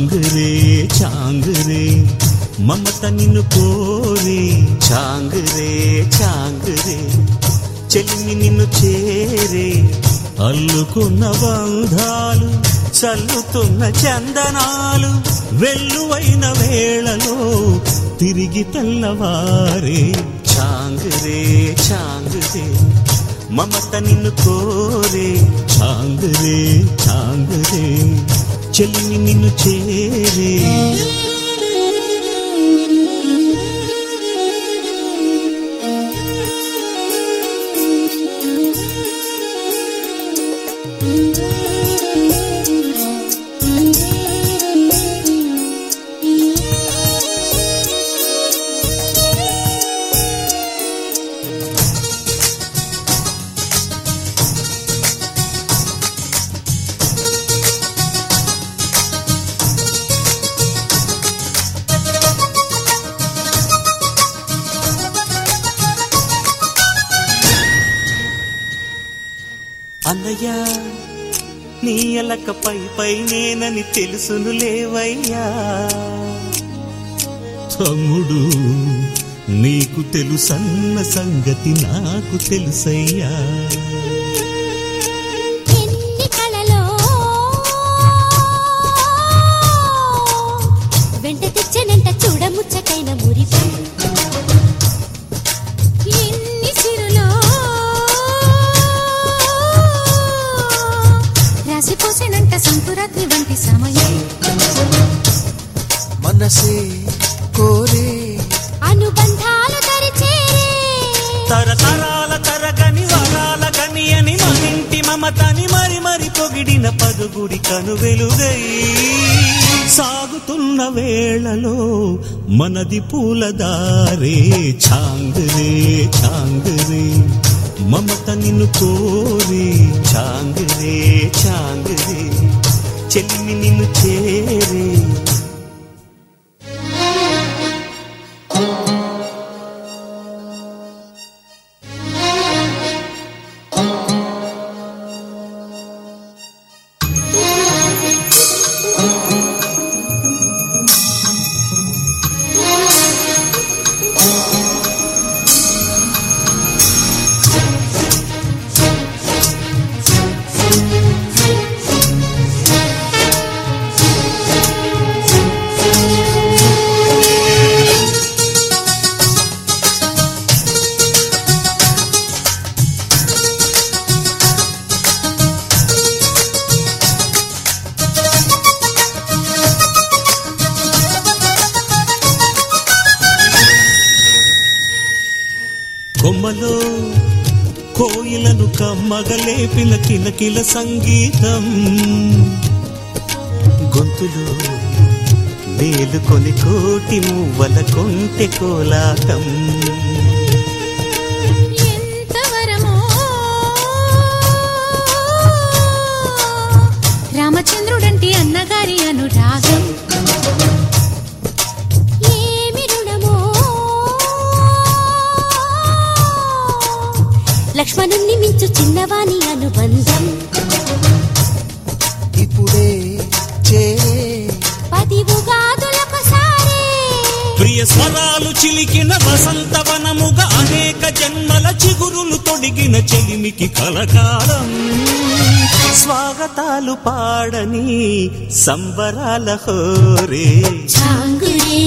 చాంగరే చాంగరే మమత నిన్ను కోరే. చాంగరే చాంగరే చెలిమి నిన్ను చేరే. అల్లుకున్న బంధాలు చల్లుతున్న చందనాలు వెల్లువైన వేళలో తిరిగి తెల్లవారే. చాంగరే చాంగరే మమత నిన్ను కోరే. చాంగరే చాంగరే చెల్లిని నిన్ను చేరే అన్నయ్యా నీ ఎలక పై పై నేనని తెలుసును లేవయ్యా. తమ్ముడు నీకు తెలుసన్న సంగతి నాకు తెలుసయ్యా. వెంట తెచ్చనంట చూడముచ్చటైన మురిపై. రాసిపోసేనంట సంకురాత్రి వంటి సమయం. మనసే కోరే. అనుబంధాలు తరిచేరే తరతరాల తరగని వరాల గని అని మనింటి మమతని మరి మరి పొగిడిన పదుగుడి కను వెలుగై సాగుతున్న వేళలో మనది పూలదారే. చాంగురే చాంగురే మమత నిన్ను కోరే చాంగురే చాంగురే చెల్లి కొమ్మలో కోయిలను కమ్మగలేపిన కిలకిల సంగీతం. గొంతులో వేలుకొని కోటి మువ్వల కొంటె కోలాటం. చిన్నవాని అనుబంధం. ఇప్పుడే చేరే పది ఉగాదులొకసారే ప్రియ స్వరాలు చిలికిన వసంతవనముగా అనేక జన్మల చిగురులు తొడిగిన చెలిమికి కలకాలం. స్వాగతాలు పాడని సంబరాల హోరే. చాంగురే